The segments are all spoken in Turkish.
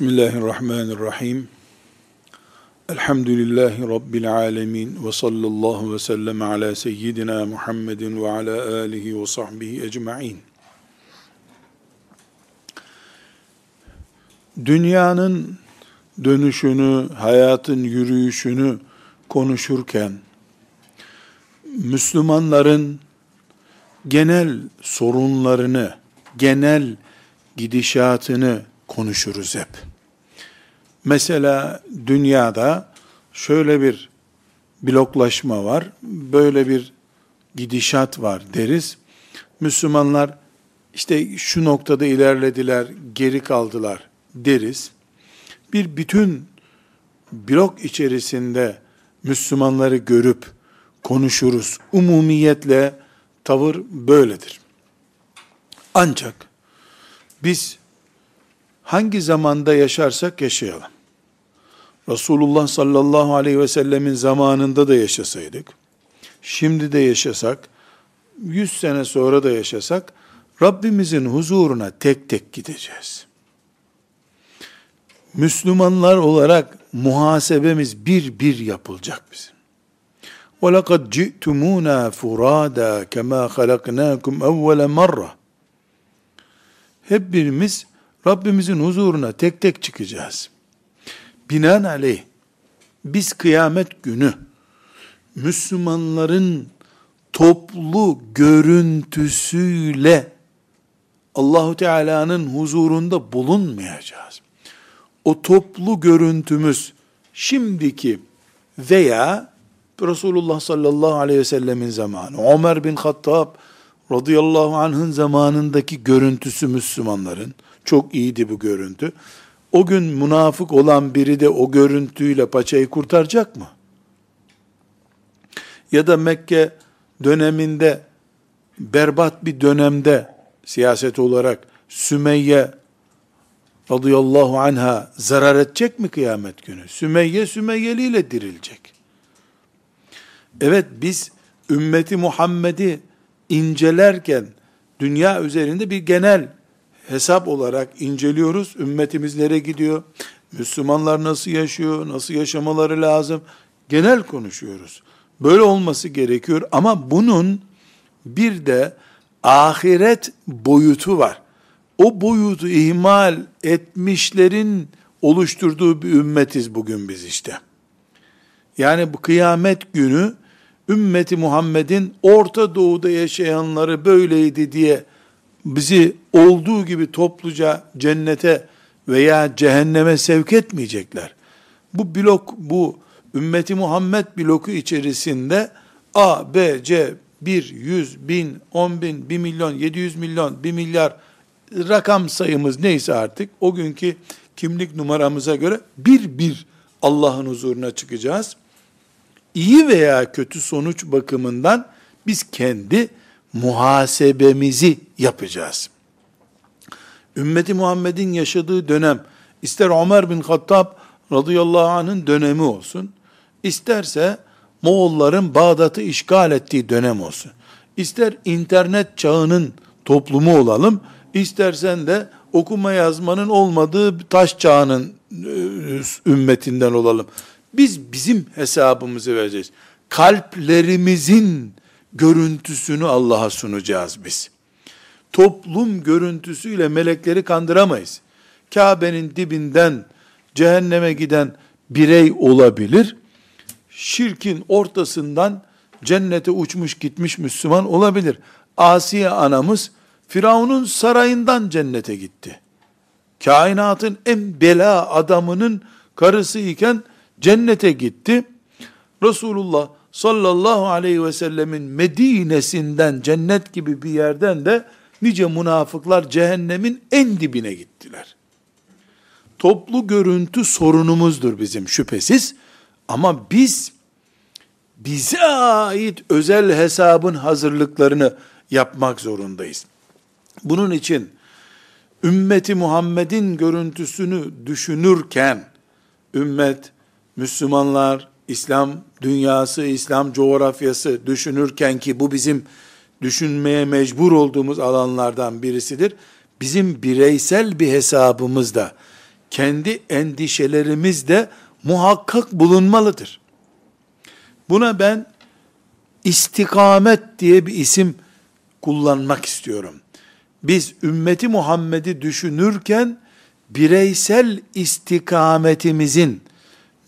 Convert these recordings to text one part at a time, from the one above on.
Bismillahirrahmanirrahim. Elhamdülillahi Rabbil alemin ve sallallahu ve sellem ala seyyidina Muhammedin ve ala alihi ve sahbihi ecma'in. Dünyanın dönüşünü, hayatın yürüyüşünü konuşurken, Müslümanların genel sorunlarını, genel gidişatını konuşuruz hep. Mesela dünyada şöyle bir bloklaşma var, böyle bir gidişat var deriz. Müslümanlar işte şu noktada ilerlediler, geri kaldılar deriz. Bir bütün blok içerisinde Müslümanları görüp konuşuruz. Umumiyetle tavır böyledir. Ancak biz hangi zamanda yaşarsak yaşayalım. Resulullah sallallahu aleyhi ve sellemin zamanında da yaşasaydık, şimdi de yaşasak, yüz sene sonra da yaşasak, Rabbimizin huzuruna tek tek gideceğiz. Müslümanlar olarak muhasebemiz bir bir yapılacak bizim. وَلَقَدْ جِئْتُمُونَا فُرَادًا كَمَا خَلَقْنَاكُمْ اَوَّلَ مَرَّةً Hep birimiz Rabbimizin huzuruna tek tek çıkacağız. Binaenaleyh biz kıyamet günü Müslümanların toplu görüntüsüyle Allahu Teala'nın huzurunda bulunmayacağız. O toplu görüntümüz şimdiki veya Resulullah sallallahu aleyhi ve sellemin zamanı, Ömer bin Hattab radıyallahu anh'ın zamanındaki görüntüsü Müslümanların, çok iyiydi bu görüntü. O gün münafık olan biri de o görüntüyle paçayı kurtaracak mı? Ya da Mekke döneminde berbat bir dönemde siyaset olarak Sümeyye radıyallahu anha zarar edecek mi kıyamet günü? Sümeyye Sümeyyeli ile dirilecek. Evet biz ümmeti Muhammed'i incelerken dünya üzerinde bir genel hesap olarak inceliyoruz. Ümmetimiz nereye gidiyor? Müslümanlar nasıl yaşıyor? Nasıl yaşamaları lazım? Genel konuşuyoruz. Böyle olması gerekiyor ama bunun bir de ahiret boyutu var. O boyutu ihmal etmişlerin oluşturduğu bir ümmetiz bugün biz işte. Yani bu kıyamet günü ümmeti Muhammed'in Orta Doğu'da yaşayanları böyleydi diye bizi olduğu gibi topluca cennete veya cehenneme sevk etmeyecekler. Bu blok, bu ümmeti Muhammed bloku içerisinde A, B, C, 1, 100, 1000, 10 bin, 1 milyon, 700 milyon, 1 milyar rakam sayımız neyse artık o günkü kimlik numaramıza göre bir bir Allah'ın huzuruna çıkacağız. İyi veya kötü sonuç bakımından biz kendi muhasebemizi yapacağız. Ümmeti Muhammed'in yaşadığı dönem, ister Ömer bin Hattab radıyallahu anh'ın dönemi olsun, isterse Moğolların Bağdat'ı işgal ettiği dönem olsun. İster internet çağının toplumu olalım, istersen de okuma yazmanın olmadığı taş çağının e, ümmetinden olalım. Biz bizim hesabımızı vereceğiz. Kalplerimizin görüntüsünü Allah'a sunacağız biz. Toplum görüntüsüyle melekleri kandıramayız. Kabe'nin dibinden cehenneme giden birey olabilir. Şirkin ortasından cennete uçmuş gitmiş Müslüman olabilir. Asiye anamız Firavun'un sarayından cennete gitti. Kainatın en bela adamının karısı iken cennete gitti. Resulullah sallallahu aleyhi ve sellemin Medine'sinden cennet gibi bir yerden de nice münafıklar cehennemin en dibine gittiler. Toplu görüntü sorunumuzdur bizim şüphesiz. Ama biz bize ait özel hesabın hazırlıklarını yapmak zorundayız. Bunun için ümmeti Muhammed'in görüntüsünü düşünürken ümmet, Müslümanlar, İslam dünyası, İslam coğrafyası düşünürken ki bu bizim düşünmeye mecbur olduğumuz alanlardan birisidir. Bizim bireysel bir hesabımız da kendi endişelerimiz de muhakkak bulunmalıdır. Buna ben istikamet diye bir isim kullanmak istiyorum. Biz ümmeti Muhammed'i düşünürken bireysel istikametimizin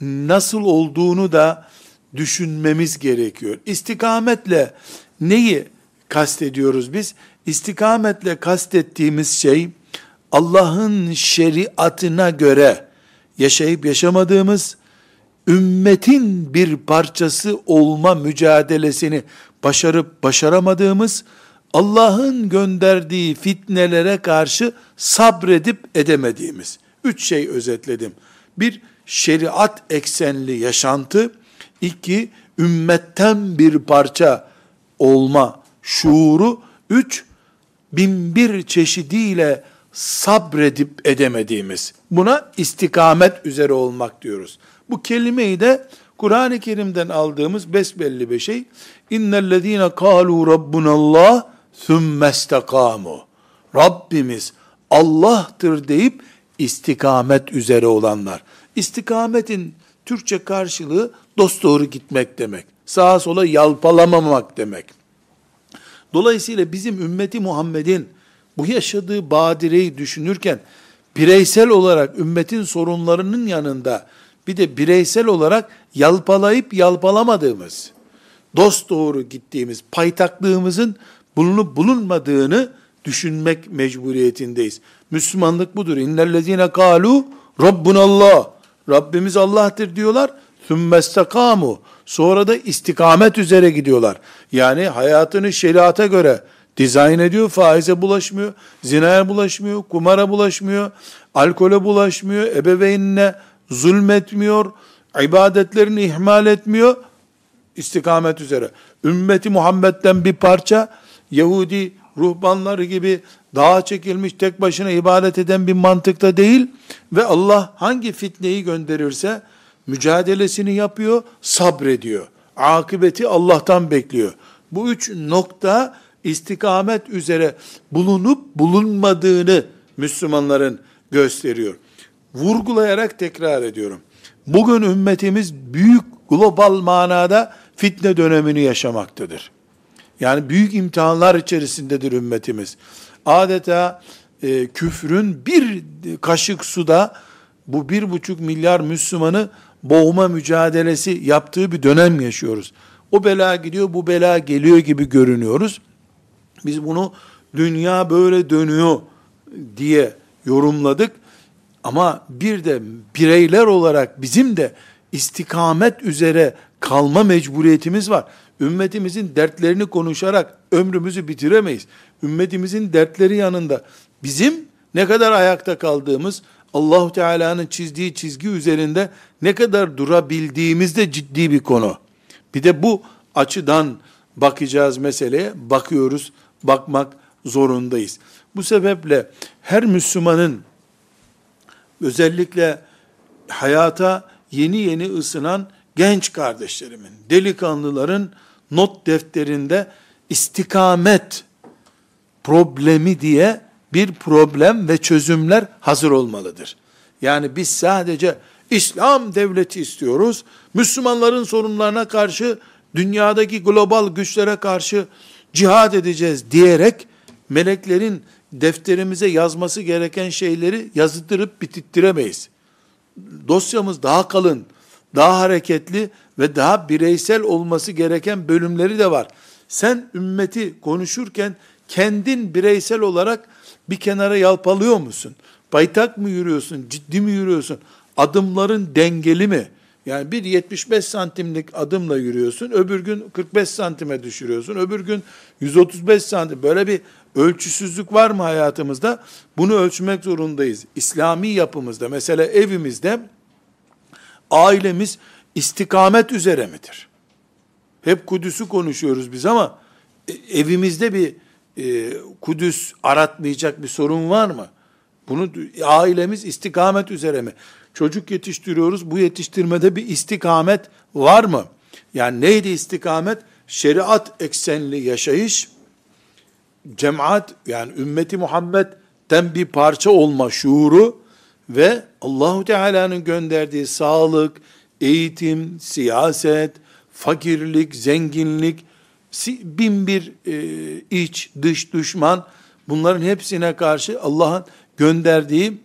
nasıl olduğunu da düşünmemiz gerekiyor. İstikametle neyi kastediyoruz biz? İstikametle kastettiğimiz şey Allah'ın şeriatına göre yaşayıp yaşamadığımız ümmetin bir parçası olma mücadelesini başarıp başaramadığımız Allah'ın gönderdiği fitnelere karşı sabredip edemediğimiz üç şey özetledim. Bir, şeriat eksenli yaşantı. iki ümmetten bir parça olma şuuru. Üç, bin çeşidiyle sabredip edemediğimiz. Buna istikamet üzere olmak diyoruz. Bu kelimeyi de Kur'an-ı Kerim'den aldığımız besbelli bir şey. İnnellezîne kâlû rabbunallah sümmestekamu. Rabbimiz Allah'tır deyip istikamet üzere olanlar. İstikametin Türkçe karşılığı dost doğru gitmek demek. Sağa sola yalpalamamak demek. Dolayısıyla bizim ümmeti Muhammed'in bu yaşadığı badireyi düşünürken bireysel olarak ümmetin sorunlarının yanında bir de bireysel olarak yalpalayıp yalpalamadığımız, dost doğru gittiğimiz, paytaklığımızın bulunup bulunmadığını düşünmek mecburiyetindeyiz. Müslümanlık budur. İnnellezine kalu Rabbunallah. Rabbimiz Allah'tır diyorlar. Sümmestakamu. Sonra da istikamet üzere gidiyorlar. Yani hayatını şeriata göre dizayn ediyor. Faize bulaşmıyor. Zinaya bulaşmıyor. Kumara bulaşmıyor. Alkole bulaşmıyor. Ebeveynine zulmetmiyor. ibadetlerini ihmal etmiyor. İstikamet üzere. Ümmeti Muhammed'den bir parça Yahudi ruhbanları gibi dağa çekilmiş tek başına ibadet eden bir mantıkta değil ve Allah hangi fitneyi gönderirse mücadelesini yapıyor, sabrediyor. Akıbeti Allah'tan bekliyor. Bu üç nokta istikamet üzere bulunup bulunmadığını Müslümanların gösteriyor. Vurgulayarak tekrar ediyorum. Bugün ümmetimiz büyük global manada fitne dönemini yaşamaktadır. Yani büyük imtihanlar içerisindedir ümmetimiz. Adeta e, küfrün bir kaşık suda bu bir buçuk milyar Müslümanı boğma mücadelesi yaptığı bir dönem yaşıyoruz. O bela gidiyor, bu bela geliyor gibi görünüyoruz. Biz bunu dünya böyle dönüyor diye yorumladık. Ama bir de bireyler olarak bizim de istikamet üzere kalma mecburiyetimiz var. Ümmetimizin dertlerini konuşarak ömrümüzü bitiremeyiz. Ümmetimizin dertleri yanında bizim ne kadar ayakta kaldığımız, Allahu Teala'nın çizdiği çizgi üzerinde ne kadar durabildiğimiz de ciddi bir konu. Bir de bu açıdan bakacağız meseleye. Bakıyoruz, bakmak zorundayız. Bu sebeple her Müslümanın özellikle hayata yeni yeni ısınan genç kardeşlerimin, delikanlıların not defterinde istikamet problemi diye bir problem ve çözümler hazır olmalıdır. Yani biz sadece İslam devleti istiyoruz. Müslümanların sorunlarına karşı dünyadaki global güçlere karşı cihad edeceğiz diyerek meleklerin defterimize yazması gereken şeyleri yazıtırıp bitittiremeyiz. Dosyamız daha kalın, daha hareketli ve daha bireysel olması gereken bölümleri de var. Sen ümmeti konuşurken kendin bireysel olarak bir kenara yalpalıyor musun? Baytak mı yürüyorsun? Ciddi mi yürüyorsun? Adımların dengeli mi? Yani bir 75 santimlik adımla yürüyorsun, öbür gün 45 santime düşürüyorsun, öbür gün 135 santim. Böyle bir ölçüsüzlük var mı hayatımızda? Bunu ölçmek zorundayız. İslami yapımızda, mesela evimizde ailemiz istikamet üzere midir? Hep Kudüs'ü konuşuyoruz biz ama e, evimizde bir e, Kudüs aratmayacak bir sorun var mı? Bunu ailemiz istikamet üzere mi? Çocuk yetiştiriyoruz. Bu yetiştirmede bir istikamet var mı? Yani neydi istikamet? Şeriat eksenli yaşayış, cemaat yani ümmeti Muhammed'den bir parça olma şuuru ve Allahu Teala'nın gönderdiği sağlık, eğitim, siyaset, fakirlik, zenginlik, bin bir e, iç, dış düşman, bunların hepsine karşı Allah'ın gönderdiği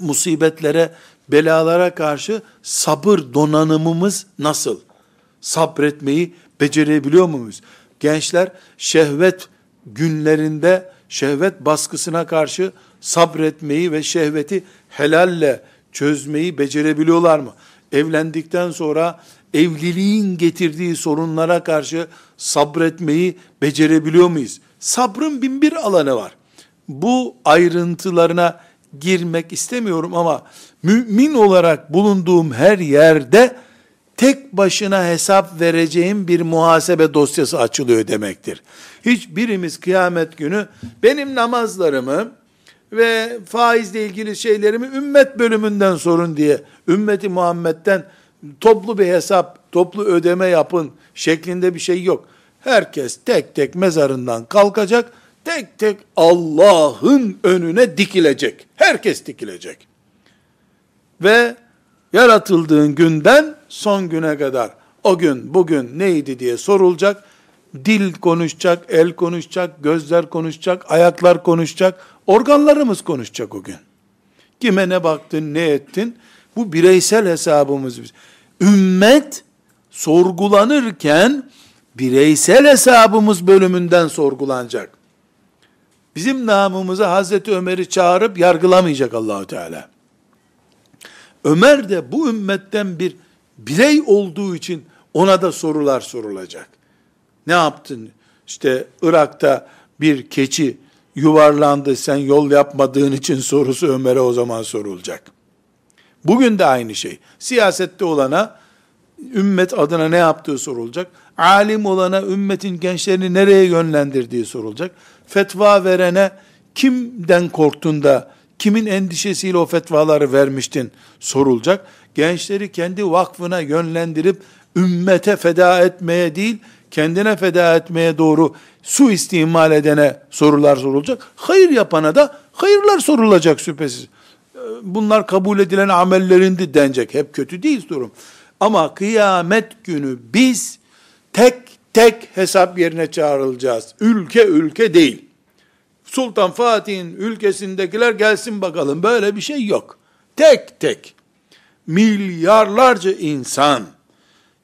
musibetlere, belalara karşı sabır donanımımız nasıl? Sabretmeyi becerebiliyor muyuz? Gençler şehvet günlerinde şehvet baskısına karşı sabretmeyi ve şehveti helalle çözmeyi becerebiliyorlar mı? Evlendikten sonra evliliğin getirdiği sorunlara karşı sabretmeyi becerebiliyor muyuz? Sabrın bin bir alanı var. Bu ayrıntılarına girmek istemiyorum ama mümin olarak bulunduğum her yerde tek başına hesap vereceğim bir muhasebe dosyası açılıyor demektir. Hiçbirimiz kıyamet günü benim namazlarımı ve faizle ilgili şeylerimi ümmet bölümünden sorun diye ümmeti Muhammed'den toplu bir hesap, toplu ödeme yapın şeklinde bir şey yok. Herkes tek tek mezarından kalkacak, tek tek Allah'ın önüne dikilecek. Herkes dikilecek. Ve yaratıldığın günden son güne kadar o gün bugün neydi diye sorulacak. Dil konuşacak, el konuşacak, gözler konuşacak, ayaklar konuşacak, organlarımız konuşacak o gün. Kime ne baktın, ne ettin? Bu bireysel hesabımız. Ümmet sorgulanırken bireysel hesabımız bölümünden sorgulanacak. Bizim namımıza Hazreti Ömer'i çağırıp yargılamayacak Allahu Teala. Ömer de bu ümmetten bir birey olduğu için ona da sorular sorulacak. Ne yaptın? İşte Irak'ta bir keçi yuvarlandı sen yol yapmadığın için sorusu Ömer'e o zaman sorulacak. Bugün de aynı şey. Siyasette olana ümmet adına ne yaptığı sorulacak. Alim olana ümmetin gençlerini nereye yönlendirdiği sorulacak. Fetva verene kimden korktun da kimin endişesiyle o fetvaları vermiştin sorulacak. Gençleri kendi vakfına yönlendirip ümmete feda etmeye değil, kendine feda etmeye doğru su istimal edene sorular sorulacak. Hayır yapana da hayırlar sorulacak şüphesiz. Bunlar kabul edilen amellerindi denecek. Hep kötü değil durum. Ama kıyamet günü biz tek tek hesap yerine çağrılacağız. Ülke ülke değil. Sultan Fatih'in ülkesindekiler gelsin bakalım. Böyle bir şey yok. Tek tek milyarlarca insan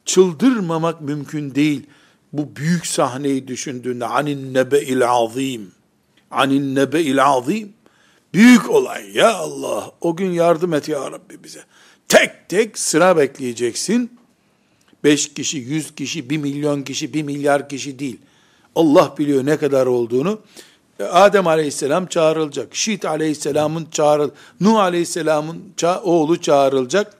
çıldırmamak mümkün değil. Bu büyük sahneyi düşündüğünde anin nebe'il azim. Anin nebe'il azim. Büyük olay ya Allah. O gün yardım et ya Rabbi bize. Tek tek sıra bekleyeceksin. Beş kişi, yüz kişi, bir milyon kişi, bir milyar kişi değil. Allah biliyor ne kadar olduğunu. Adem aleyhisselam çağrılacak. Şit aleyhisselamın çağrıl, Nuh aleyhisselamın ça oğlu çağrılacak.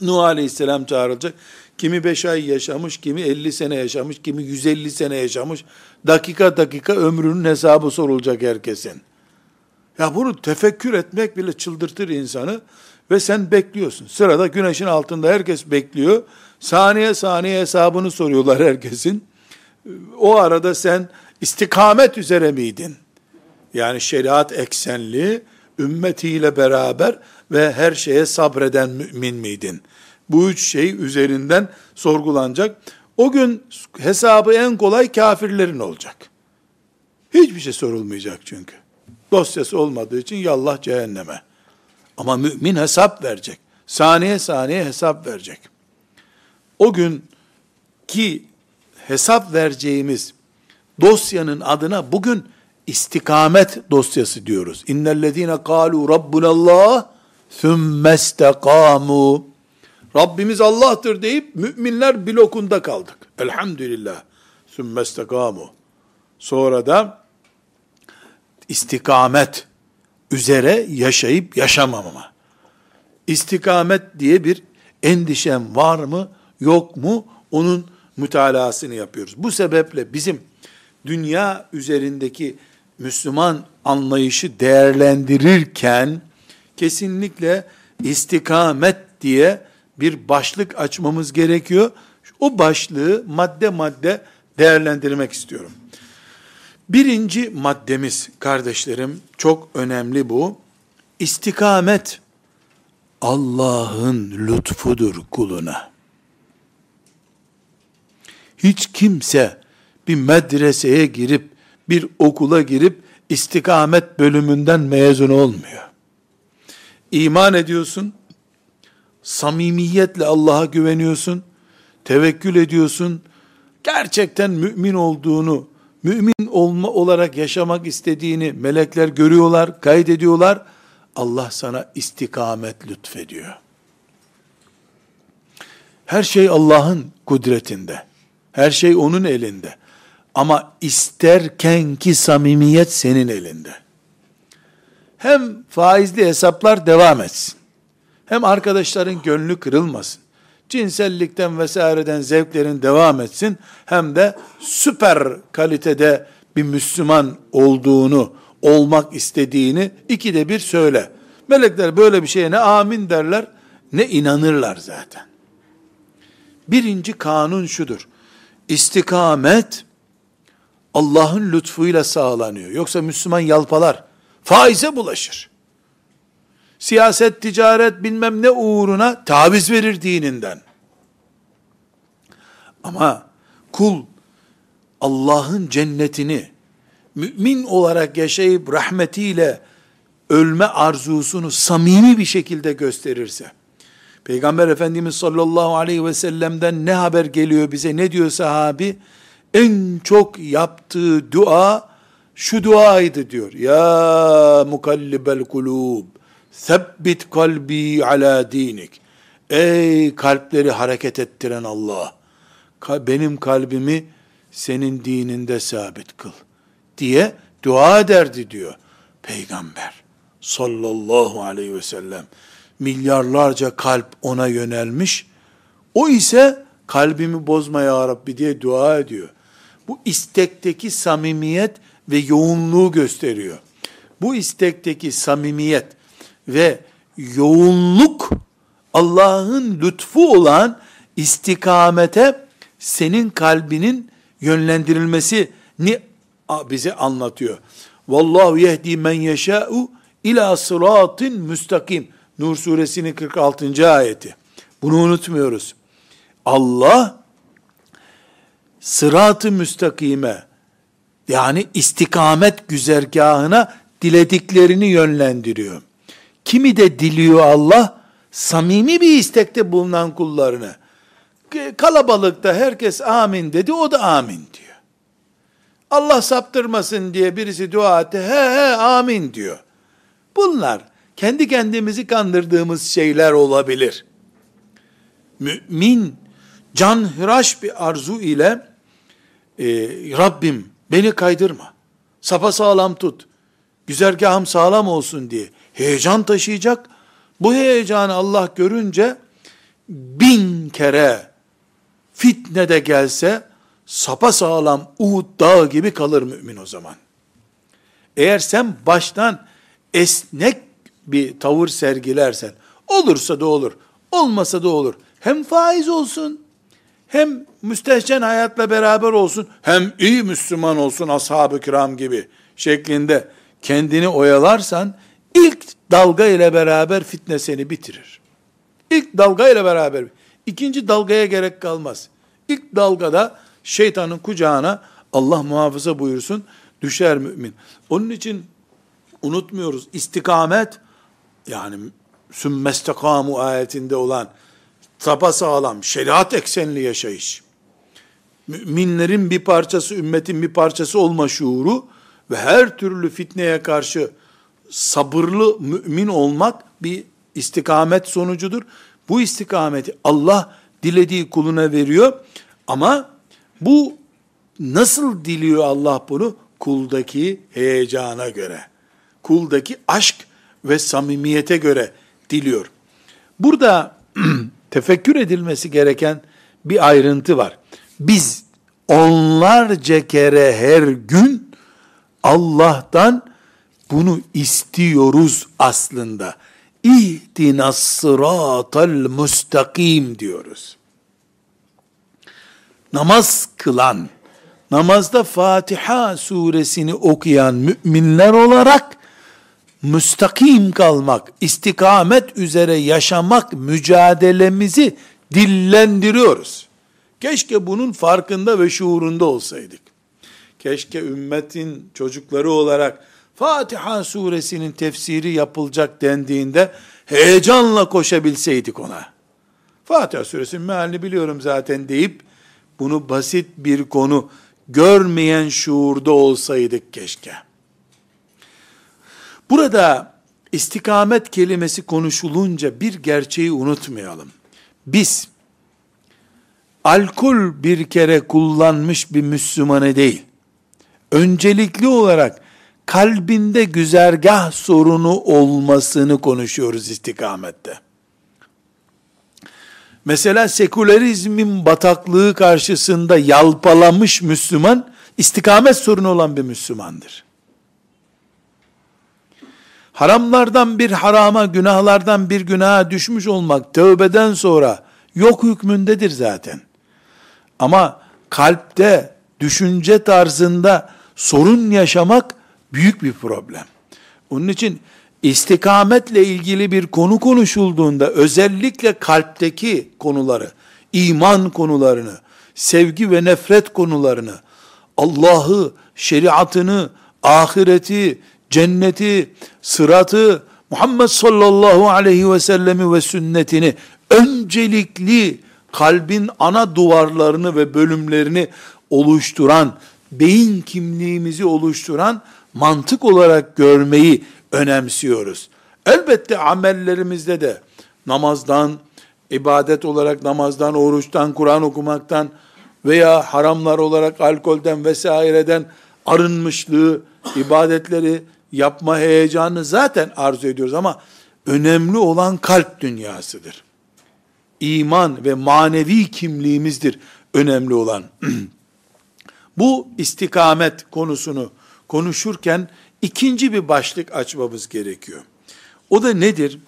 Nuh aleyhisselam çağrılacak. Kimi beş ay yaşamış, kimi elli sene yaşamış, kimi yüz elli sene yaşamış. Dakika dakika ömrünün hesabı sorulacak herkesin. Ya bunu tefekkür etmek bile çıldırtır insanı. Ve sen bekliyorsun. Sırada güneşin altında herkes bekliyor. Saniye saniye hesabını soruyorlar herkesin. O arada sen istikamet üzere miydin? Yani şeriat eksenli, ümmetiyle beraber ve her şeye sabreden mümin miydin? Bu üç şey üzerinden sorgulanacak. O gün hesabı en kolay kafirlerin olacak. Hiçbir şey sorulmayacak çünkü. Dosyası olmadığı için yallah cehenneme. Ama mümin hesap verecek. Saniye saniye hesap verecek. O gün ki hesap vereceğimiz dosyanın adına bugün istikamet dosyası diyoruz. İnnellezine kalu rabbunallah thumma istakamu. Rabbimiz Allah'tır deyip müminler blokunda kaldık. Elhamdülillah. Thumma istakamu. Sonra da istikamet üzere yaşayıp yaşamamama. İstikamet diye bir endişem var mı, yok mu? Onun mütalasını yapıyoruz. Bu sebeple bizim dünya üzerindeki Müslüman anlayışı değerlendirirken kesinlikle istikamet diye bir başlık açmamız gerekiyor. O başlığı madde madde değerlendirmek istiyorum. Birinci maddemiz kardeşlerim çok önemli bu. İstikamet Allah'ın lütfudur kuluna. Hiç kimse bir medreseye girip, bir okula girip, istikamet bölümünden mezun olmuyor. İman ediyorsun, samimiyetle Allah'a güveniyorsun, tevekkül ediyorsun, gerçekten mümin olduğunu, mümin olma olarak yaşamak istediğini melekler görüyorlar, kaydediyorlar. Allah sana istikamet lütfediyor. Her şey Allah'ın kudretinde. Her şey onun elinde. Ama isterken ki samimiyet senin elinde. Hem faizli hesaplar devam etsin. Hem arkadaşların gönlü kırılmasın. Cinsellikten vesaireden zevklerin devam etsin. Hem de süper kalitede bir Müslüman olduğunu, olmak istediğini ikide bir söyle. Melekler böyle bir şeye ne amin derler, ne inanırlar zaten. Birinci kanun şudur. İstikamet Allah'ın lütfuyla sağlanıyor. Yoksa Müslüman yalpalar, faize bulaşır. Siyaset, ticaret bilmem ne uğruna taviz verir dininden. Ama kul Allah'ın cennetini mümin olarak yaşayıp rahmetiyle ölme arzusunu samimi bir şekilde gösterirse, Peygamber Efendimiz sallallahu aleyhi ve sellem'den ne haber geliyor bize, ne diyor sahabi? En çok yaptığı dua, şu duaydı diyor. Ya mukallibel kulub, Sebbit kalbi ala dinik. Ey kalpleri hareket ettiren Allah, benim kalbimi senin dininde sabit kıl diye dua ederdi diyor peygamber sallallahu aleyhi ve sellem. Milyarlarca kalp ona yönelmiş. O ise kalbimi bozma ya Rabbi diye dua ediyor. Bu istekteki samimiyet ve yoğunluğu gösteriyor. Bu istekteki samimiyet ve yoğunluk Allah'ın lütfu olan istikamete senin kalbinin yönlendirilmesini bize anlatıyor. Vallahu yehdi men yeşâ'u ila sıratin müstakim. Nur suresinin 46. ayeti. Bunu unutmuyoruz. Allah sırat-ı müstakime yani istikamet güzergahına dilediklerini yönlendiriyor. Kimi de diliyor Allah? Samimi bir istekte bulunan kullarını. Kalabalıkta herkes amin dedi, o da amin diyor. Allah saptırmasın diye birisi dua etti, he he amin diyor. Bunlar kendi kendimizi kandırdığımız şeyler olabilir. Mümin canhıraş bir arzu ile e, Rabbim beni kaydırma, sapa sağlam tut, güzergahım sağlam olsun diye heyecan taşıyacak. Bu heyecanı Allah görünce bin kere fitne de gelse sapa sağlam Uhud dağı gibi kalır mümin o zaman. Eğer sen baştan esnek bir tavır sergilersen, olursa da olur, olmasa da olur. Hem faiz olsun, hem müstehcen hayatla beraber olsun, hem iyi Müslüman olsun ashab-ı kiram gibi şeklinde kendini oyalarsan, ilk dalga ile beraber fitne seni bitirir. İlk dalga ile beraber, ikinci dalgaya gerek kalmaz. İlk dalgada şeytanın kucağına Allah muhafaza buyursun düşer mümin. Onun için unutmuyoruz. İstikamet yani sümmestekamu ayetinde olan tapa sağlam, şeriat eksenli yaşayış. Müminlerin bir parçası, ümmetin bir parçası olma şuuru ve her türlü fitneye karşı sabırlı mümin olmak bir istikamet sonucudur. Bu istikameti Allah dilediği kuluna veriyor ama bu nasıl diliyor Allah bunu? Kuldaki heyecana göre kuldaki aşk ve samimiyete göre diliyor. Burada tefekkür edilmesi gereken bir ayrıntı var. Biz onlarca kere her gün Allah'tan bunu istiyoruz aslında. İhtinas sıratal müstakim diyoruz. Namaz kılan, namazda Fatiha suresini okuyan müminler olarak müstakim kalmak, istikamet üzere yaşamak mücadelemizi dillendiriyoruz. Keşke bunun farkında ve şuurunda olsaydık. Keşke ümmetin çocukları olarak Fatiha suresinin tefsiri yapılacak dendiğinde heyecanla koşabilseydik ona. Fatiha suresinin mealini biliyorum zaten deyip bunu basit bir konu görmeyen şuurda olsaydık keşke. Burada istikamet kelimesi konuşulunca bir gerçeği unutmayalım. Biz alkol bir kere kullanmış bir Müslümanı değil, öncelikli olarak kalbinde güzergah sorunu olmasını konuşuyoruz istikamette. Mesela sekülerizmin bataklığı karşısında yalpalamış Müslüman, istikamet sorunu olan bir Müslümandır. Haramlardan bir harama, günahlardan bir günaha düşmüş olmak tövbeden sonra yok hükmündedir zaten. Ama kalpte, düşünce tarzında sorun yaşamak büyük bir problem. Onun için istikametle ilgili bir konu konuşulduğunda özellikle kalpteki konuları, iman konularını, sevgi ve nefret konularını, Allah'ı, şeriatını, ahireti, cenneti, sıratı, Muhammed sallallahu aleyhi ve sellemi ve sünnetini öncelikli kalbin ana duvarlarını ve bölümlerini oluşturan, beyin kimliğimizi oluşturan mantık olarak görmeyi önemsiyoruz. Elbette amellerimizde de namazdan, ibadet olarak namazdan, oruçtan, Kur'an okumaktan veya haramlar olarak alkolden vesaireden arınmışlığı, ibadetleri yapma heyecanını zaten arzu ediyoruz ama önemli olan kalp dünyasıdır. İman ve manevi kimliğimizdir önemli olan. Bu istikamet konusunu konuşurken ikinci bir başlık açmamız gerekiyor. O da nedir?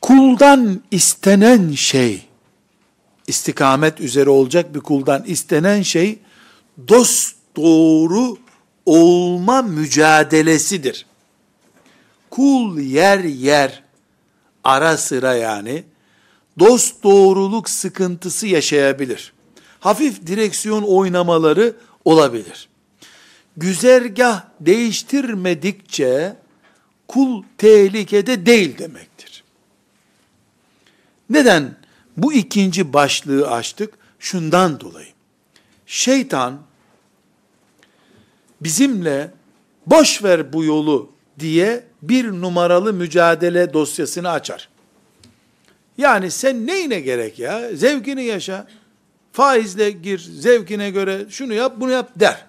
Kuldan istenen şey, istikamet üzere olacak bir kuldan istenen şey, dost doğru olma mücadelesidir. Kul yer yer, ara sıra yani, dost doğruluk sıkıntısı yaşayabilir. Hafif direksiyon oynamaları olabilir güzergah değiştirmedikçe kul tehlikede değil demektir. Neden bu ikinci başlığı açtık? Şundan dolayı. Şeytan bizimle boş ver bu yolu diye bir numaralı mücadele dosyasını açar. Yani sen neyine gerek ya? Zevkini yaşa. Faizle gir, zevkine göre şunu yap, bunu yap der.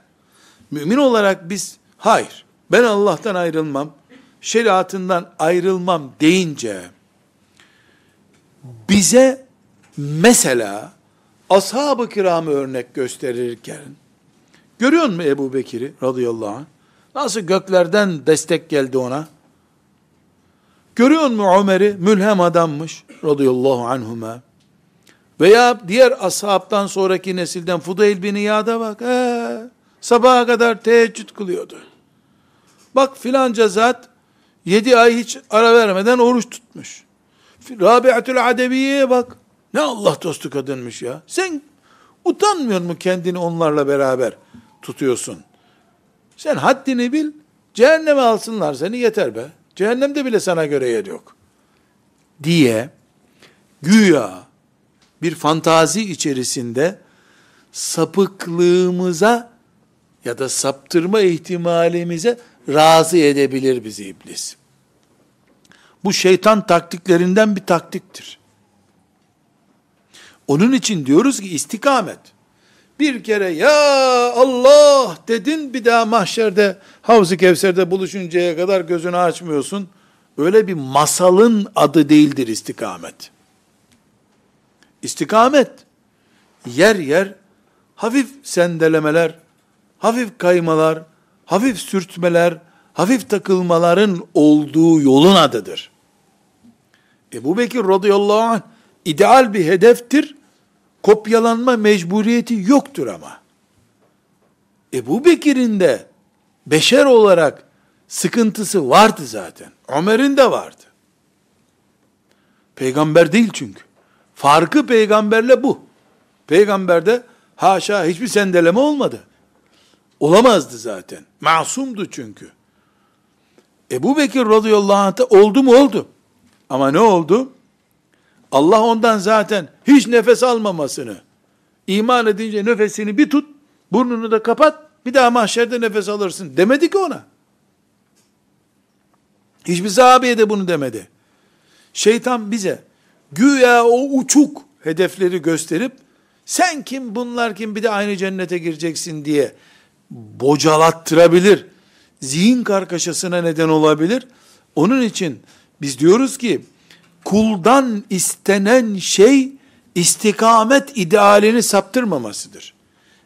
Mümin olarak biz hayır ben Allah'tan ayrılmam, şeriatından ayrılmam deyince bize mesela ashab-ı kiramı örnek gösterirken görüyor musun Ebu Bekir'i radıyallahu anh? Nasıl göklerden destek geldi ona? Görüyor musun Ömer'i? Mülhem adammış radıyallahu anhuma. Veya diğer ashabtan sonraki nesilden Fudayl bin İyad'a bak. Ee, Sabaha kadar teheccüd kılıyordu. Bak filanca zat yedi ay hiç ara vermeden oruç tutmuş. Rabi'atül Adeviye'ye bak. Ne Allah dostu kadınmış ya. Sen utanmıyor mu kendini onlarla beraber tutuyorsun? Sen haddini bil, cehenneme alsınlar seni yeter be. Cehennemde bile sana göre yer yok. Diye güya bir fantazi içerisinde sapıklığımıza ya da saptırma ihtimalimize razı edebilir bizi iblis. Bu şeytan taktiklerinden bir taktiktir. Onun için diyoruz ki istikamet. Bir kere ya Allah dedin bir daha mahşerde Havz-ı Kevser'de buluşuncaya kadar gözünü açmıyorsun. Öyle bir masalın adı değildir istikamet. İstikamet yer yer hafif sendelemeler, hafif kaymalar, hafif sürtmeler, hafif takılmaların olduğu yolun adıdır. Ebu Bekir radıyallahu anh ideal bir hedeftir. Kopyalanma mecburiyeti yoktur ama. Ebu Bekir'in de beşer olarak sıkıntısı vardı zaten. Ömer'in de vardı. Peygamber değil çünkü. Farkı peygamberle bu. Peygamberde haşa hiçbir sendeleme olmadı. Olamazdı zaten. Masumdu çünkü. Ebu Bekir radıyallahu anh'ta oldu mu oldu. Ama ne oldu? Allah ondan zaten hiç nefes almamasını, iman edince nefesini bir tut, burnunu da kapat, bir daha mahşerde nefes alırsın demedi ki ona. Hiçbir sahabeye de bunu demedi. Şeytan bize güya o uçuk hedefleri gösterip sen kim bunlar kim bir de aynı cennete gireceksin diye bocalattırabilir. Zihin kargaşasına neden olabilir. Onun için biz diyoruz ki kuldan istenen şey istikamet idealini saptırmamasıdır.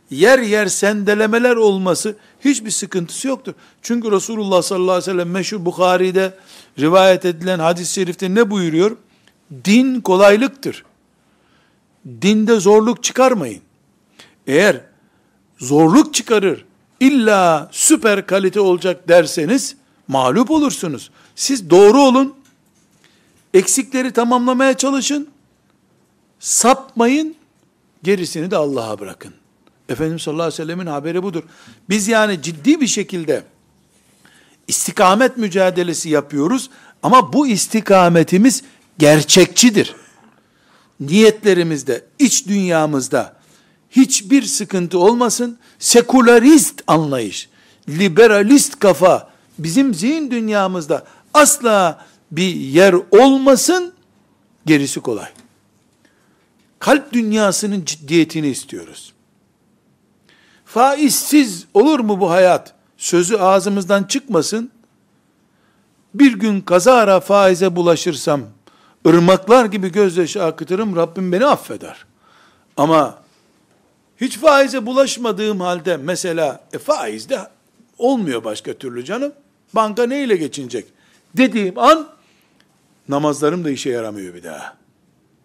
Yer yer sendelemeler olması hiçbir sıkıntısı yoktur. Çünkü Resulullah sallallahu aleyhi ve sellem meşhur Bukhari'de rivayet edilen hadis-i şerifte ne buyuruyor? Din kolaylıktır. Dinde zorluk çıkarmayın. Eğer zorluk çıkarır, illa süper kalite olacak derseniz mağlup olursunuz. Siz doğru olun, eksikleri tamamlamaya çalışın, sapmayın, gerisini de Allah'a bırakın. Efendimiz sallallahu aleyhi ve sellemin haberi budur. Biz yani ciddi bir şekilde istikamet mücadelesi yapıyoruz ama bu istikametimiz gerçekçidir. Niyetlerimizde, iç dünyamızda hiçbir sıkıntı olmasın. Sekülerist anlayış, liberalist kafa bizim zihin dünyamızda asla bir yer olmasın. Gerisi kolay. Kalp dünyasının ciddiyetini istiyoruz. Faizsiz olur mu bu hayat? Sözü ağzımızdan çıkmasın. Bir gün kazara faize bulaşırsam, ırmaklar gibi gözyaşı akıtırım, Rabbim beni affeder. Ama hiç faize bulaşmadığım halde mesela e, faiz de olmuyor başka türlü canım. Banka neyle geçinecek? Dediğim an namazlarım da işe yaramıyor bir daha.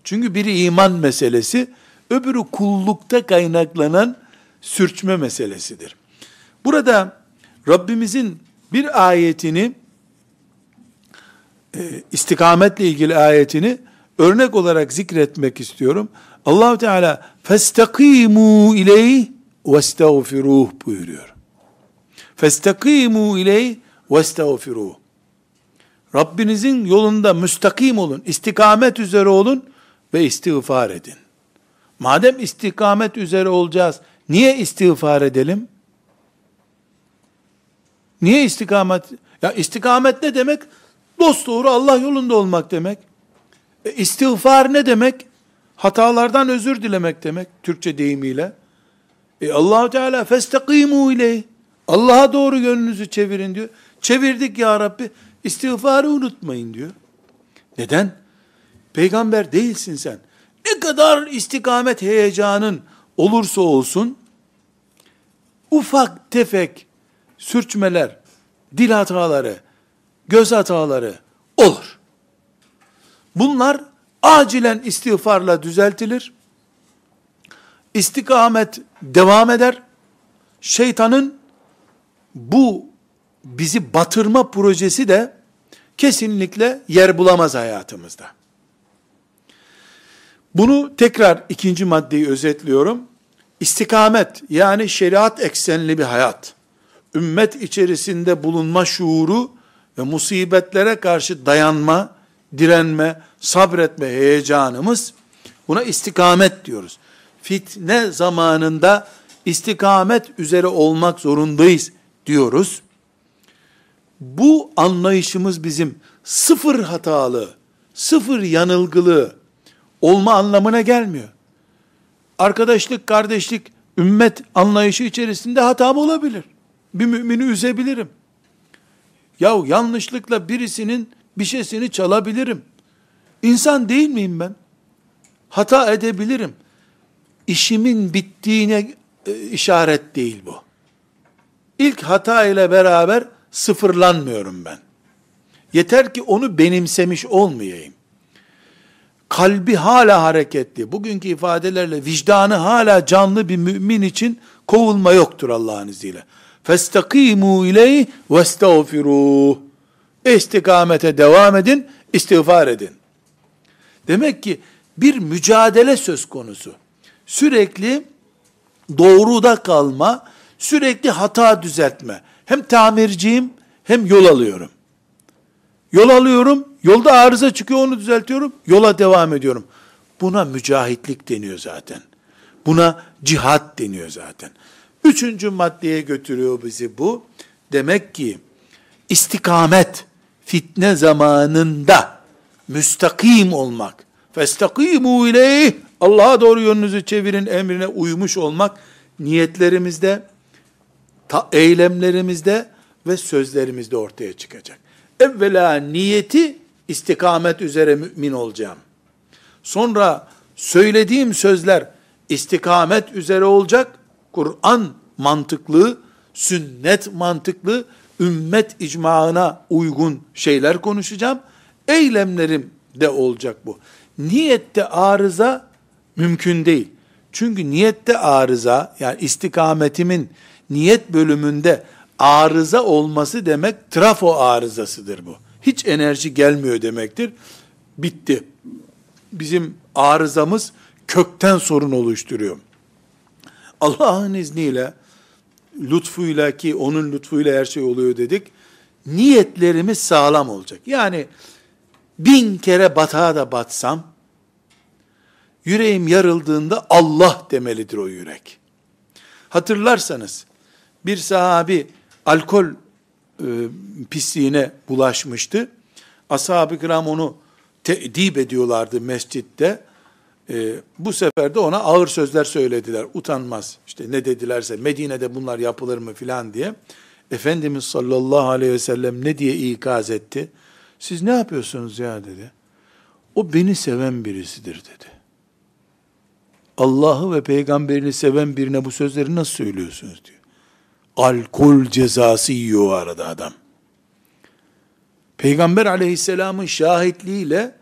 Çünkü biri iman meselesi, öbürü kullukta kaynaklanan sürçme meselesidir. Burada Rabbimizin bir ayetini e, istikametle ilgili ayetini örnek olarak zikretmek istiyorum. Allah Teala festakimu ileyh vestağfiruh buyuruyor. Festakimu ileyh vestağfiruh. Rabbinizin yolunda müstakim olun, istikamet üzere olun ve istiğfar edin. Madem istikamet üzere olacağız, niye istiğfar edelim? Niye istikamet? Ya istikamet ne demek? Dost doğru Allah yolunda olmak demek. E, istiğfar ne demek? Hatalardan özür dilemek demek Türkçe deyimiyle. E Allahu Teala festakimu ile Allah'a doğru gönlünüzü çevirin diyor. Çevirdik ya Rabbi. İstiğfarı unutmayın diyor. Neden? Peygamber değilsin sen. Ne kadar istikamet heyecanın olursa olsun ufak tefek sürçmeler, dil hataları, göz hataları olur. Bunlar acilen istiğfarla düzeltilir. İstikamet devam eder. Şeytanın bu bizi batırma projesi de kesinlikle yer bulamaz hayatımızda. Bunu tekrar ikinci maddeyi özetliyorum. İstikamet yani şeriat eksenli bir hayat, ümmet içerisinde bulunma şuuru ve musibetlere karşı dayanma, direnme, sabretme heyecanımız buna istikamet diyoruz. Fitne zamanında istikamet üzere olmak zorundayız diyoruz. Bu anlayışımız bizim sıfır hatalı, sıfır yanılgılı olma anlamına gelmiyor. Arkadaşlık, kardeşlik, ümmet anlayışı içerisinde hatam olabilir. Bir mümini üzebilirim. Ya yanlışlıkla birisinin bir şeysini çalabilirim. İnsan değil miyim ben? Hata edebilirim. İşimin bittiğine e, işaret değil bu. İlk hata ile beraber sıfırlanmıyorum ben. Yeter ki onu benimsemiş olmayayım. Kalbi hala hareketli. Bugünkü ifadelerle vicdanı hala canlı bir mümin için kovulma yoktur Allah'ın izniyle. فَاسْتَقِيمُوا اِلَيْهِ وَاسْتَغْفِرُوهُ İstikamete devam edin, istiğfar edin. Demek ki bir mücadele söz konusu. Sürekli doğruda kalma, sürekli hata düzeltme. Hem tamirciyim hem yol alıyorum. Yol alıyorum, yolda arıza çıkıyor onu düzeltiyorum, yola devam ediyorum. Buna mücahitlik deniyor zaten. Buna cihat deniyor zaten. Üçüncü maddeye götürüyor bizi bu. Demek ki istikamet fitne zamanında müstakim olmak. Festakimu ileyh Allah'a doğru yönünüzü çevirin emrine uymuş olmak niyetlerimizde, ta, eylemlerimizde ve sözlerimizde ortaya çıkacak. Evvela niyeti istikamet üzere mümin olacağım. Sonra söylediğim sözler istikamet üzere olacak. Kur'an mantıklı, sünnet mantıklı, ümmet icmaına uygun şeyler konuşacağım. Eylemlerim de olacak bu. Niyette arıza mümkün değil. Çünkü niyette arıza, yani istikametimin niyet bölümünde arıza olması demek trafo arızasıdır bu. Hiç enerji gelmiyor demektir. Bitti. Bizim arızamız kökten sorun oluşturuyor. Allah'ın izniyle, lütfuyla ki onun lütfuyla her şey oluyor dedik. Niyetlerimiz sağlam olacak. Yani bin kere batağa da batsam, yüreğim yarıldığında Allah demelidir o yürek. Hatırlarsanız, bir sahabi alkol e, pisliğine bulaşmıştı. Ashab-ı kiram onu te'dip ediyorlardı mescitte. E, bu sefer de ona ağır sözler söylediler. Utanmaz. İşte ne dedilerse Medine'de bunlar yapılır mı filan diye. Efendimiz sallallahu aleyhi ve sellem ne diye ikaz etti? Siz ne yapıyorsunuz ya dedi. O beni seven birisidir dedi. Allah'ı ve peygamberini seven birine bu sözleri nasıl söylüyorsunuz diyor. Alkol cezası yiyor o arada adam. Peygamber aleyhisselamın şahitliğiyle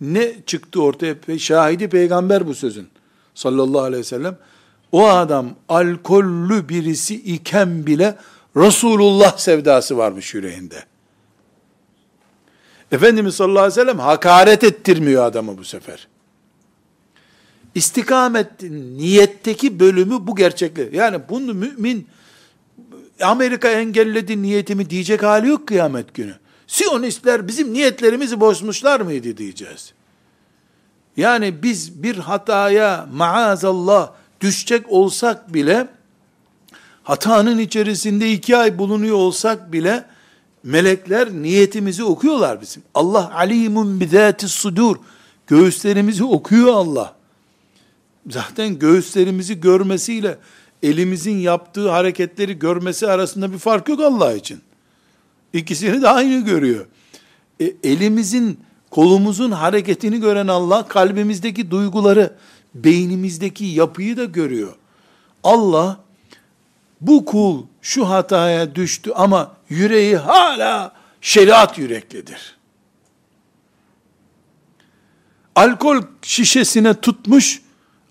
ne çıktı ortaya? Şahidi peygamber bu sözün. Sallallahu aleyhi ve sellem. O adam alkollü birisi iken bile Resulullah sevdası varmış yüreğinde. Efendimiz sallallahu aleyhi ve sellem hakaret ettirmiyor adamı bu sefer. İstikamet niyetteki bölümü bu gerçekli. Yani bunu mümin Amerika engelledi niyetimi diyecek hali yok kıyamet günü. Siyonistler bizim niyetlerimizi bozmuşlar mıydı diyeceğiz. Yani biz bir hataya maazallah düşecek olsak bile, hatanın içerisinde iki ay bulunuyor olsak bile, melekler niyetimizi okuyorlar bizim. Allah alimun bizati sudur. Göğüslerimizi okuyor Allah. Zaten göğüslerimizi görmesiyle elimizin yaptığı hareketleri görmesi arasında bir fark yok Allah için. İkisini de aynı görüyor. E, elimizin, kolumuzun hareketini gören Allah, kalbimizdeki duyguları, beynimizdeki yapıyı da görüyor. Allah, bu kul şu hataya düştü ama yüreği hala şeriat yüreklidir. Alkol şişesine tutmuş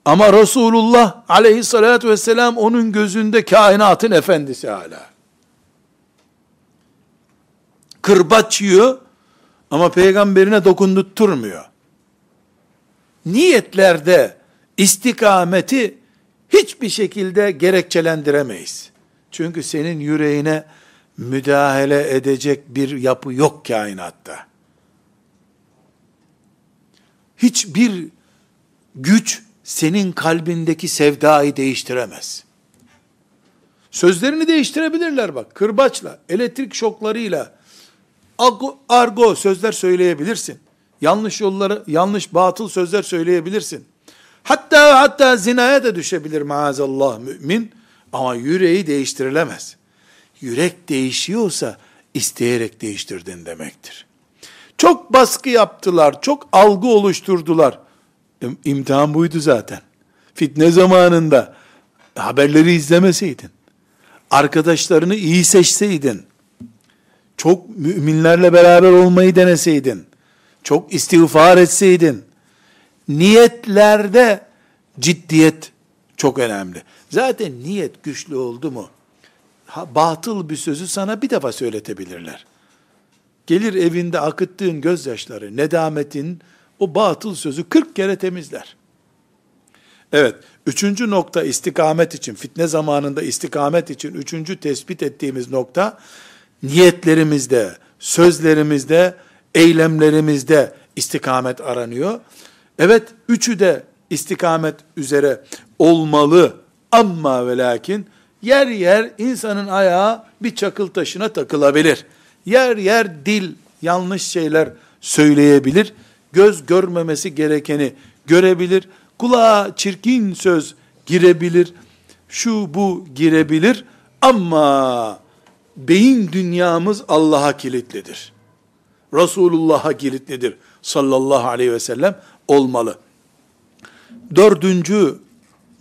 ama Resulullah aleyhissalatü vesselam onun gözünde kainatın efendisi hala kırbaç yiyor ama peygamberine dokundurtturmuyor. Niyetlerde istikameti hiçbir şekilde gerekçelendiremeyiz. Çünkü senin yüreğine müdahale edecek bir yapı yok kainatta. Hiçbir güç senin kalbindeki sevdayı değiştiremez. Sözlerini değiştirebilirler bak. Kırbaçla, elektrik şoklarıyla, argo sözler söyleyebilirsin. Yanlış yolları, yanlış batıl sözler söyleyebilirsin. Hatta hatta zinaya da düşebilir maazallah mümin ama yüreği değiştirilemez. Yürek değişiyorsa isteyerek değiştirdin demektir. Çok baskı yaptılar, çok algı oluşturdular. İmtihan buydu zaten. Fitne zamanında haberleri izlemeseydin, arkadaşlarını iyi seçseydin, çok müminlerle beraber olmayı deneseydin, çok istiğfar etseydin, niyetlerde ciddiyet çok önemli. Zaten niyet güçlü oldu mu, batıl bir sözü sana bir defa söyletebilirler. Gelir evinde akıttığın gözyaşları, nedametin o batıl sözü 40 kere temizler. Evet, üçüncü nokta istikamet için, fitne zamanında istikamet için üçüncü tespit ettiğimiz nokta, niyetlerimizde, sözlerimizde, eylemlerimizde istikamet aranıyor. Evet, üçü de istikamet üzere olmalı ama ve lakin yer yer insanın ayağı bir çakıl taşına takılabilir. Yer yer dil yanlış şeyler söyleyebilir. Göz görmemesi gerekeni görebilir. Kulağa çirkin söz girebilir. Şu bu girebilir. Ama beyin dünyamız Allah'a kilitlidir. Resulullah'a kilitlidir sallallahu aleyhi ve sellem olmalı. Dördüncü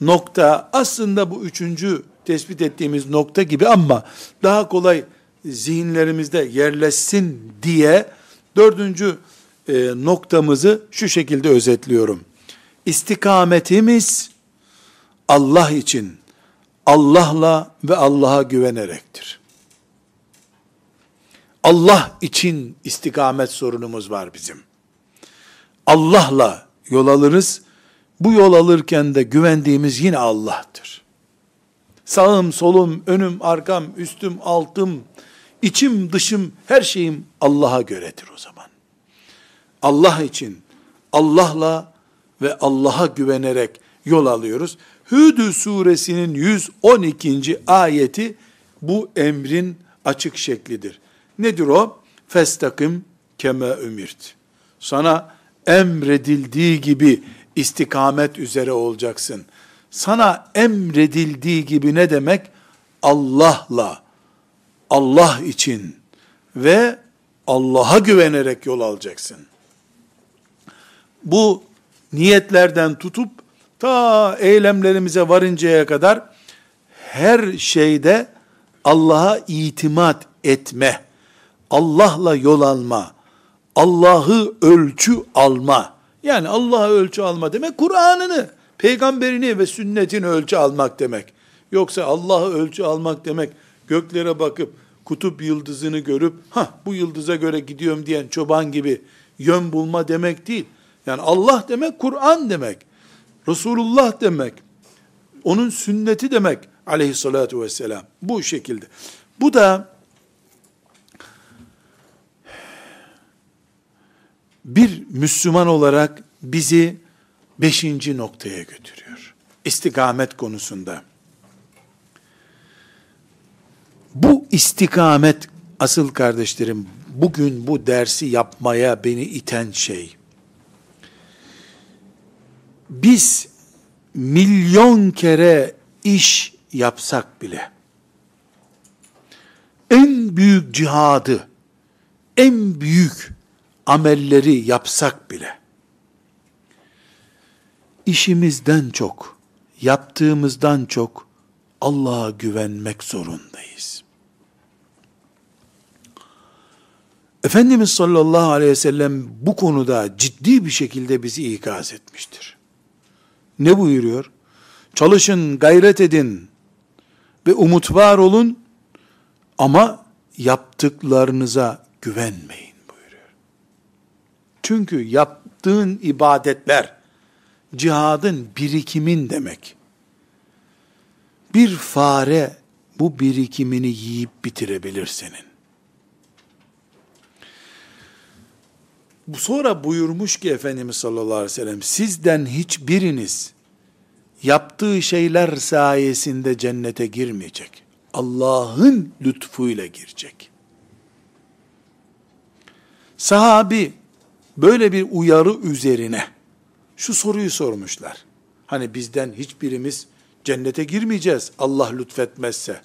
nokta aslında bu üçüncü tespit ettiğimiz nokta gibi ama daha kolay zihinlerimizde yerleşsin diye dördüncü e, noktamızı şu şekilde özetliyorum. İstikametimiz Allah için, Allah'la ve Allah'a güvenerektir. Allah için istikamet sorunumuz var bizim. Allah'la yol alırız. Bu yol alırken de güvendiğimiz yine Allah'tır. Sağım, solum, önüm, arkam, üstüm, altım, içim, dışım, her şeyim Allah'a göredir o zaman. Allah için, Allah'la ve Allah'a güvenerek yol alıyoruz. Hüdü suresinin 112. ayeti bu emrin açık şeklidir. Nedir o? Festakim keme ümirt. Sana emredildiği gibi istikamet üzere olacaksın. Sana emredildiği gibi ne demek? Allah'la, Allah için ve Allah'a güvenerek yol alacaksın. Bu niyetlerden tutup ta eylemlerimize varıncaya kadar her şeyde Allah'a itimat etme, Allah'la yol alma, Allah'ı ölçü alma. Yani Allah'a ölçü alma demek Kur'an'ını, peygamberini ve sünnetini ölçü almak demek. Yoksa Allah'ı ölçü almak demek göklere bakıp kutup yıldızını görüp ha bu yıldıza göre gidiyorum diyen çoban gibi yön bulma demek değil. Yani Allah demek Kur'an demek. Resulullah demek. Onun sünneti demek aleyhissalatu vesselam. Bu şekilde. Bu da bir Müslüman olarak bizi beşinci noktaya götürüyor. İstikamet konusunda. Bu istikamet asıl kardeşlerim bugün bu dersi yapmaya beni iten şey. Biz milyon kere iş yapsak bile en büyük cihadı, en büyük amelleri yapsak bile işimizden çok, yaptığımızdan çok Allah'a güvenmek zorundayız. Efendimiz sallallahu aleyhi ve sellem bu konuda ciddi bir şekilde bizi ikaz etmiştir. Ne buyuruyor? Çalışın, gayret edin ve umut var olun ama yaptıklarınıza güvenmeyin. Çünkü yaptığın ibadetler cihadın birikimin demek. Bir fare bu birikimini yiyip bitirebilir senin. Sonra buyurmuş ki Efendimiz sallallahu aleyhi ve sellem sizden hiçbiriniz yaptığı şeyler sayesinde cennete girmeyecek. Allah'ın lütfuyla girecek. Sahabi böyle bir uyarı üzerine şu soruyu sormuşlar. Hani bizden hiçbirimiz cennete girmeyeceğiz Allah lütfetmezse.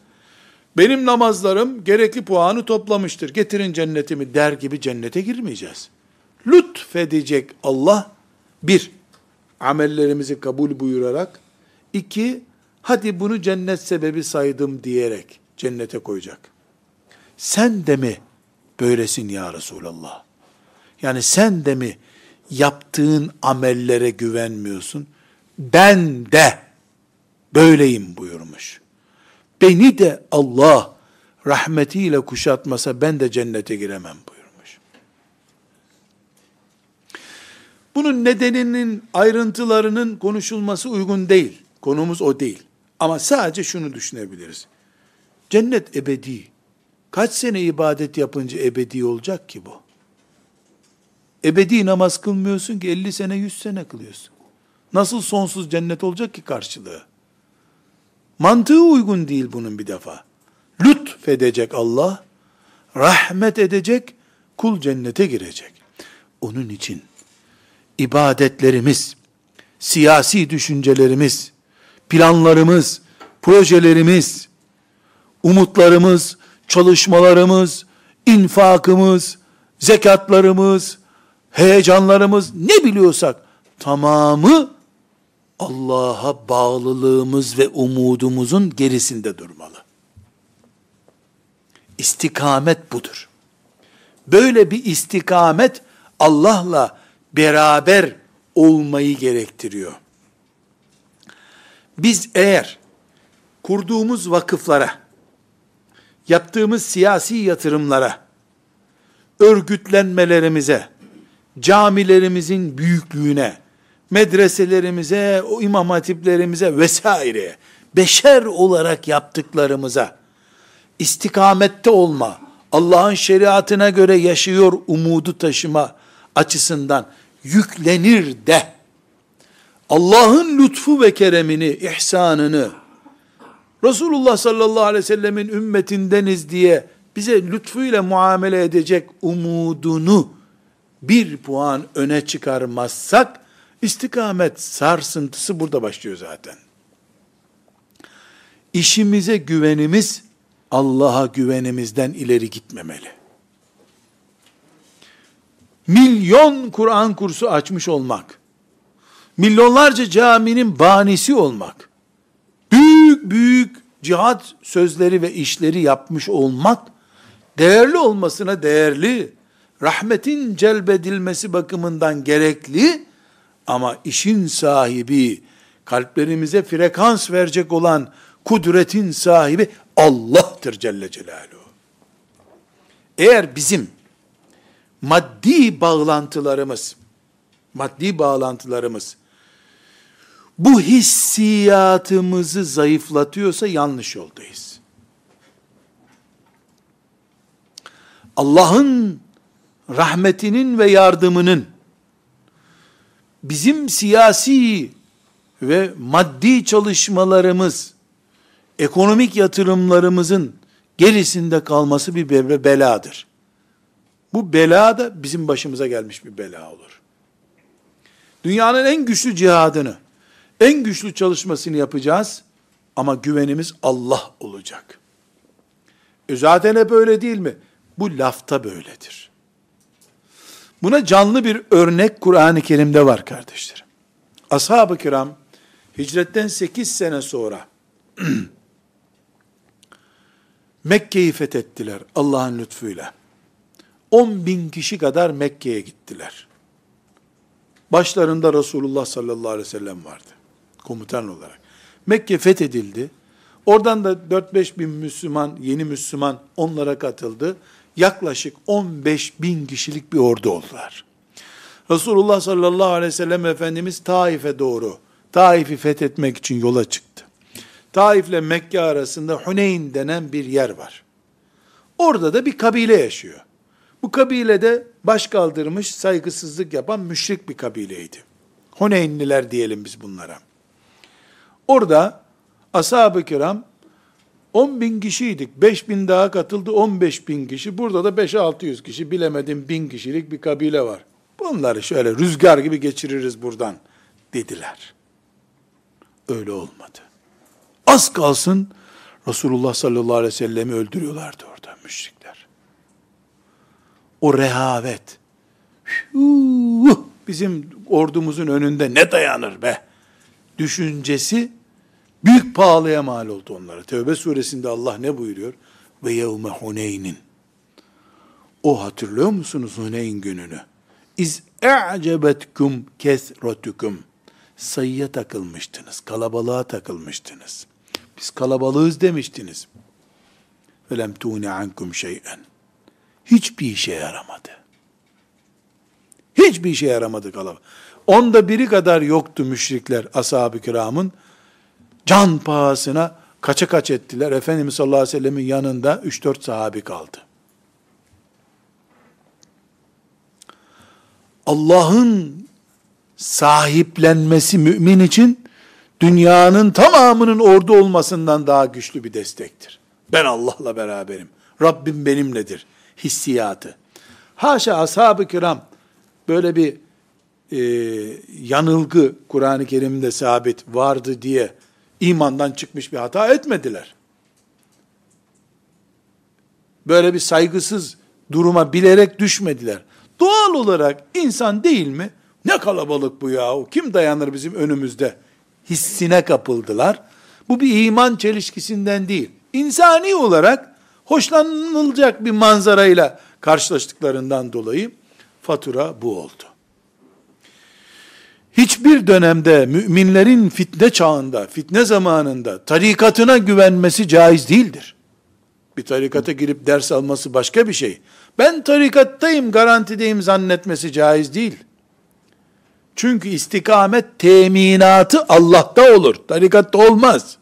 Benim namazlarım gerekli puanı toplamıştır. Getirin cennetimi der gibi cennete girmeyeceğiz. Lütfedecek Allah bir, amellerimizi kabul buyurarak, iki, hadi bunu cennet sebebi saydım diyerek cennete koyacak. Sen de mi böylesin ya Resulallah? Yani sen de mi yaptığın amellere güvenmiyorsun? Ben de böyleyim buyurmuş. beni de Allah rahmetiyle kuşatmasa ben de cennete giremem buyurmuş. Bunun nedeninin ayrıntılarının konuşulması uygun değil. Konumuz o değil. Ama sadece şunu düşünebiliriz. Cennet ebedi. Kaç sene ibadet yapınca ebedi olacak ki bu? Ebedi namaz kılmıyorsun ki 50 sene 100 sene kılıyorsun. Nasıl sonsuz cennet olacak ki karşılığı? Mantığı uygun değil bunun bir defa. Lütfedecek Allah, rahmet edecek, kul cennete girecek. Onun için ibadetlerimiz, siyasi düşüncelerimiz, planlarımız, projelerimiz, umutlarımız, çalışmalarımız, infakımız, zekatlarımız, heyecanlarımız ne biliyorsak tamamı Allah'a bağlılığımız ve umudumuzun gerisinde durmalı. İstikamet budur. Böyle bir istikamet Allah'la beraber olmayı gerektiriyor. Biz eğer kurduğumuz vakıflara, yaptığımız siyasi yatırımlara, örgütlenmelerimize, camilerimizin büyüklüğüne, medreselerimize, o imam hatiplerimize vesaire, beşer olarak yaptıklarımıza, istikamette olma, Allah'ın şeriatına göre yaşıyor umudu taşıma açısından yüklenir de, Allah'ın lütfu ve keremini, ihsanını, Resulullah sallallahu aleyhi ve sellemin ümmetindeniz diye bize lütfuyla muamele edecek umudunu bir puan öne çıkarmazsak, istikamet sarsıntısı burada başlıyor zaten. İşimize güvenimiz, Allah'a güvenimizden ileri gitmemeli. Milyon Kur'an kursu açmış olmak, milyonlarca caminin banisi olmak, büyük büyük cihat sözleri ve işleri yapmış olmak, değerli olmasına değerli, rahmetin celbedilmesi bakımından gerekli, ama işin sahibi, kalplerimize frekans verecek olan kudretin sahibi Allah'tır Celle Celaluhu. Eğer bizim maddi bağlantılarımız, maddi bağlantılarımız bu hissiyatımızı zayıflatıyorsa yanlış yoldayız. Allah'ın rahmetinin ve yardımının bizim siyasi ve maddi çalışmalarımız, ekonomik yatırımlarımızın gerisinde kalması bir beladır. Bu bela da bizim başımıza gelmiş bir bela olur. Dünyanın en güçlü cihadını, en güçlü çalışmasını yapacağız ama güvenimiz Allah olacak. E zaten hep öyle değil mi? Bu lafta böyledir. Buna canlı bir örnek Kur'an-ı Kerim'de var kardeşlerim. Ashab-ı kiram hicretten 8 sene sonra Mekke'yi fethettiler Allah'ın lütfuyla. 10 bin kişi kadar Mekke'ye gittiler. Başlarında Resulullah sallallahu aleyhi ve sellem vardı. Komutan olarak. Mekke fethedildi. Oradan da 4-5 bin Müslüman, yeni Müslüman onlara katıldı. Yaklaşık 15 bin kişilik bir ordu oldular. Resulullah sallallahu aleyhi ve sellem Efendimiz Taif'e doğru, Taif'i fethetmek için yola çıktı. Taif ile Mekke arasında Huneyn denen bir yer var. Orada da bir kabile yaşıyor. Bu kabilede baş kaldırmış, saygısızlık yapan müşrik bir kabileydi. Huneynliler diyelim biz bunlara. Orada ashab-ı kiram 10 bin kişiydik. 5 bin daha katıldı 15 bin kişi. Burada da 5-600 kişi bilemedim bin kişilik bir kabile var. Bunları şöyle rüzgar gibi geçiririz buradan dediler. Öyle olmadı. Az kalsın Resulullah sallallahu aleyhi ve sellem'i öldürüyorlardı orada müşrikler. O rehavet, bizim ordumuzun önünde ne dayanır be düşüncesi büyük pahalıya mal oldu onlara. Tevbe suresinde Allah ne buyuruyor? Ve yevme Huneyn'in. O hatırlıyor musunuz Huneyn gününü? İz e'cebetkum kesretukum. Sayıya takılmıştınız, kalabalığa takılmıştınız. Biz kalabalığız demiştiniz. Velem tuni ankum şey'en. Hiçbir işe yaramadı. Hiçbir işe yaramadı kalabalık. Onda biri kadar yoktu müşrikler ashab-ı kiramın. Can pahasına kaça kaç ettiler. Efendimiz sallallahu aleyhi ve sellemin yanında 3-4 sahabi kaldı. Allah'ın sahiplenmesi mümin için dünyanın tamamının orada olmasından daha güçlü bir destektir. Ben Allah'la beraberim. Rabbim benimledir. Hissiyatı. Haşa ashab-ı kiram böyle bir e, yanılgı Kur'an-ı Kerim'de sabit vardı diye imandan çıkmış bir hata etmediler. Böyle bir saygısız duruma bilerek düşmediler. Doğal olarak insan değil mi? Ne kalabalık bu yahu, kim dayanır bizim önümüzde? Hissine kapıldılar. Bu bir iman çelişkisinden değil. İnsani olarak hoşlanılacak bir manzarayla karşılaştıklarından dolayı fatura bu oldu. Hiçbir dönemde müminlerin fitne çağında, fitne zamanında tarikatına güvenmesi caiz değildir. Bir tarikata girip ders alması başka bir şey. Ben tarikattayım, garantideyim zannetmesi caiz değil. Çünkü istikamet teminatı Allah'ta olur. Tarikatta olmaz.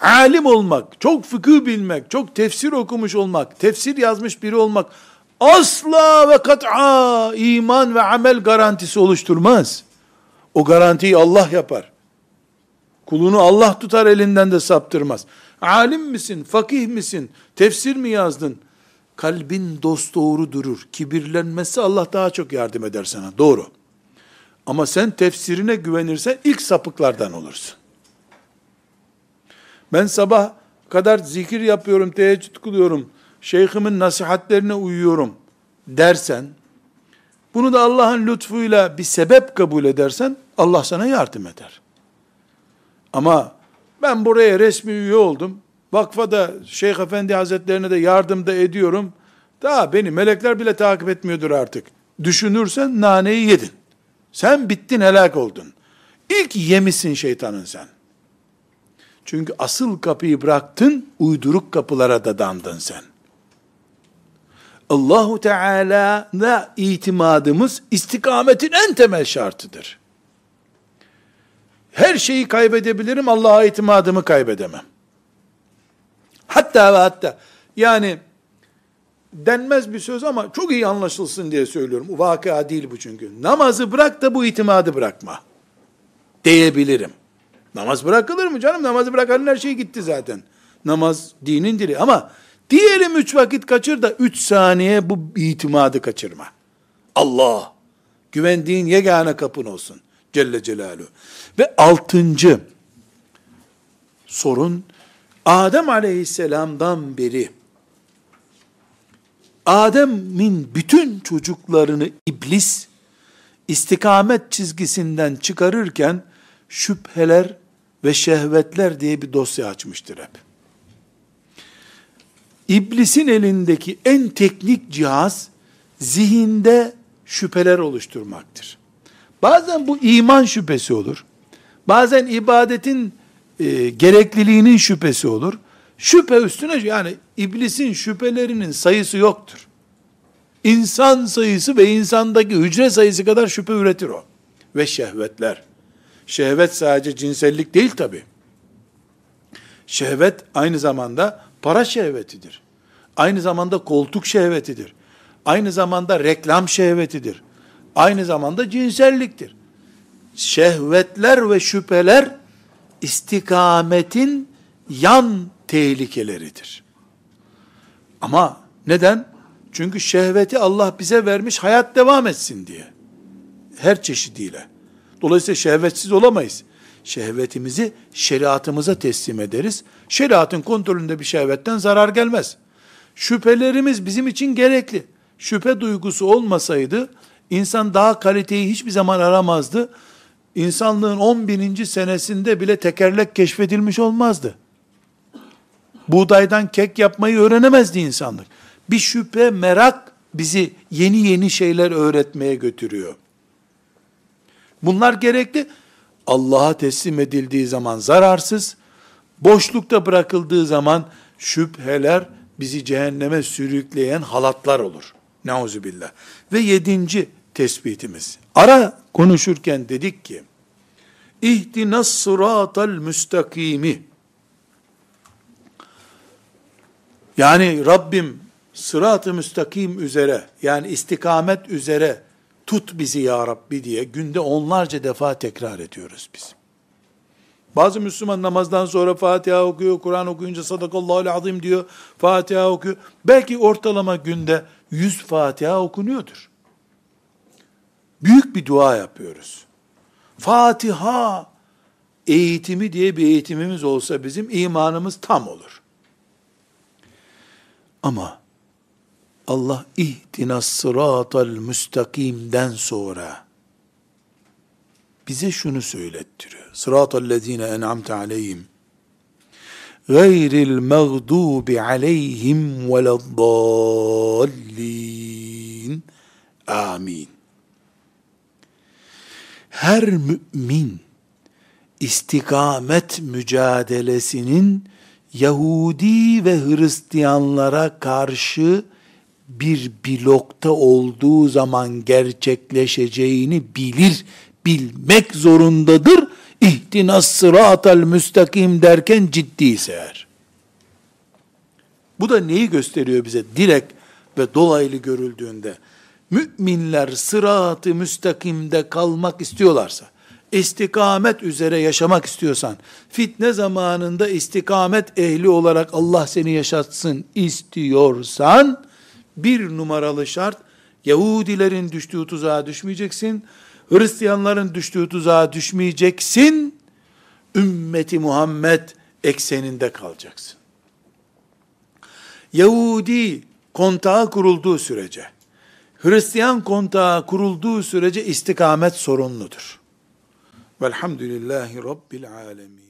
Alim olmak, çok fıkıh bilmek, çok tefsir okumuş olmak, tefsir yazmış biri olmak asla ve kat'a iman ve amel garantisi oluşturmaz. O garantiyi Allah yapar. Kulunu Allah tutar elinden de saptırmaz. Alim misin, fakih misin, tefsir mi yazdın? Kalbin dost doğru durur. Kibirlenmesi Allah daha çok yardım eder sana. Doğru. Ama sen tefsirine güvenirsen ilk sapıklardan olursun. Ben sabah kadar zikir yapıyorum, teheccüd kılıyorum, şeyhimin nasihatlerine uyuyorum dersen, bunu da Allah'ın lütfuyla bir sebep kabul edersen, Allah sana yardım eder. Ama ben buraya resmi üye oldum, vakfada Şeyh Efendi Hazretlerine de yardım da ediyorum, daha beni melekler bile takip etmiyordur artık. Düşünürsen naneyi yedin. Sen bittin helak oldun. İlk yemişsin şeytanın sen. Çünkü asıl kapıyı bıraktın, uyduruk kapılara da dandın sen. Allahu Teala'na itimadımız istikametin en temel şartıdır. Her şeyi kaybedebilirim, Allah'a itimadımı kaybedemem. Hatta ve hatta, yani denmez bir söz ama çok iyi anlaşılsın diye söylüyorum. Vakıa değil bu çünkü. Namazı bırak da bu itimadı bırakma. Diyebilirim. Namaz bırakılır mı canım? Namazı bırakanın her şey gitti zaten. Namaz dinin dili ama diyelim üç vakit kaçır da üç saniye bu itimadı kaçırma. Allah güvendiğin yegane kapın olsun. Celle Celaluhu. Ve altıncı sorun Adem aleyhisselamdan beri Adem'in bütün çocuklarını iblis istikamet çizgisinden çıkarırken şüpheler ve şehvetler diye bir dosya açmıştır hep. İblisin elindeki en teknik cihaz zihinde şüpheler oluşturmaktır. Bazen bu iman şüphesi olur. Bazen ibadetin e, gerekliliğinin şüphesi olur. Şüphe üstüne yani iblisin şüphelerinin sayısı yoktur. İnsan sayısı ve insandaki hücre sayısı kadar şüphe üretir o. Ve şehvetler. Şehvet sadece cinsellik değil tabi. Şehvet aynı zamanda para şehvetidir. Aynı zamanda koltuk şehvetidir. Aynı zamanda reklam şehvetidir. Aynı zamanda cinselliktir. Şehvetler ve şüpheler istikametin yan tehlikeleridir. Ama neden? Çünkü şehveti Allah bize vermiş hayat devam etsin diye. Her çeşidiyle. Dolayısıyla şehvetsiz olamayız. Şehvetimizi şeriatımıza teslim ederiz. Şeriatın kontrolünde bir şehvetten zarar gelmez. Şüphelerimiz bizim için gerekli. Şüphe duygusu olmasaydı insan daha kaliteyi hiçbir zaman aramazdı. İnsanlığın 10 bininci senesinde bile tekerlek keşfedilmiş olmazdı. Buğdaydan kek yapmayı öğrenemezdi insanlık. Bir şüphe, merak bizi yeni yeni şeyler öğretmeye götürüyor. Bunlar gerekli Allah'a teslim edildiği zaman zararsız, boşlukta bırakıldığı zaman şüpheler bizi cehenneme sürükleyen halatlar olur. Neuzubillah. Ve yedinci tespitimiz. Ara konuşurken dedik ki, İhdinas sıratal müstakimi. Yani Rabbim sırat-ı müstakim üzere, yani istikamet üzere tut bizi ya Rabbi diye günde onlarca defa tekrar ediyoruz biz. Bazı Müslüman namazdan sonra Fatiha okuyor, Kur'an okuyunca sadakallahu azim diyor, Fatiha okuyor. Belki ortalama günde 100 Fatiha okunuyordur. Büyük bir dua yapıyoruz. Fatiha eğitimi diye bir eğitimimiz olsa bizim imanımız tam olur. Ama Allah ihtinas sıratal müstakimden sonra bize şunu söylettiriyor. Sıratal lezine en'amte aleyhim gayril mağdubi aleyhim veleddallin. Amin. Her mümin istikamet mücadelesinin Yahudi ve Hristiyanlara karşı bir blokta olduğu zaman gerçekleşeceğini bilir, bilmek zorundadır. İhtinas sıratel müstakim derken ciddiyse eğer. Bu da neyi gösteriyor bize? Direkt ve dolaylı görüldüğünde. Müminler sırat-ı müstakimde kalmak istiyorlarsa, istikamet üzere yaşamak istiyorsan, fitne zamanında istikamet ehli olarak Allah seni yaşatsın istiyorsan, bir numaralı şart, Yahudilerin düştüğü tuzağa düşmeyeceksin, Hristiyanların düştüğü tuzağa düşmeyeceksin, ümmeti Muhammed ekseninde kalacaksın. Yahudi kontağı kurulduğu sürece, Hristiyan kontağı kurulduğu sürece istikamet sorunludur. Velhamdülillahi Rabbil alemin.